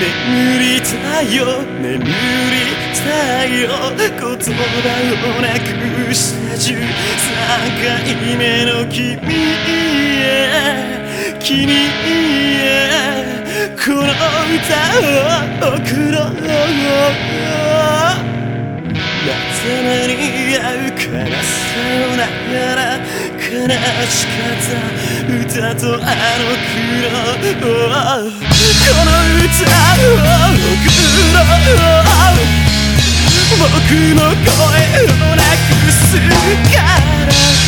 眠りたいよ。眠りたいよ。言葉をなくした13回目の君へ。君へ。この歌を送ろう夏に合うからさよなら悲しかった歌とあの苦労この歌を送ろう僕の声をなくすから。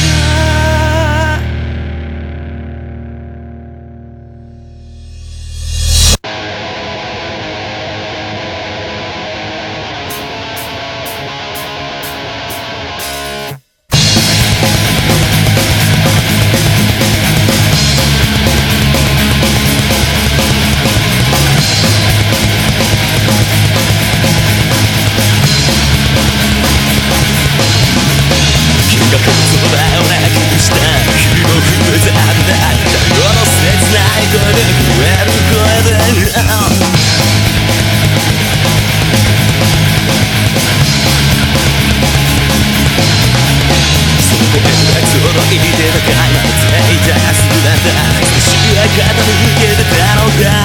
傾けてたのだ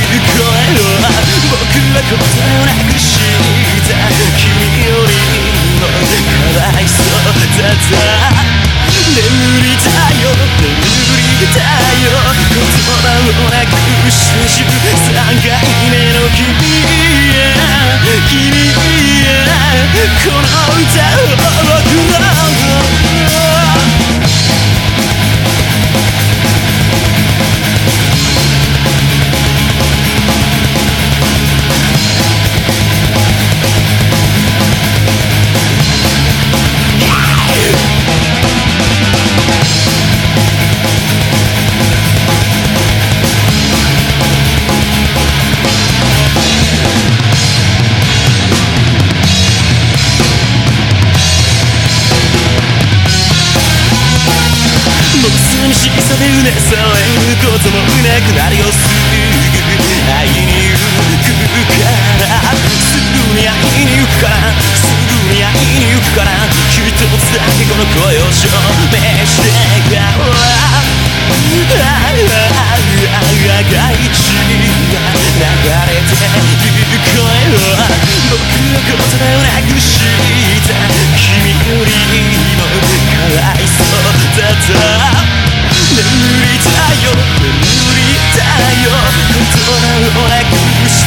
君よりもかわいそう。だった眠りたいよ。眠りたいよ。言葉をなくして13回目の君。目数しさでうなされることもなくなりよすぐ会いに行くからすぐに会いに行くからすぐに会いに行くから一つだけこの声を証明してからああが一が流れていく声を僕のこと。でなくした